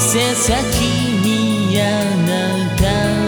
店先にあなた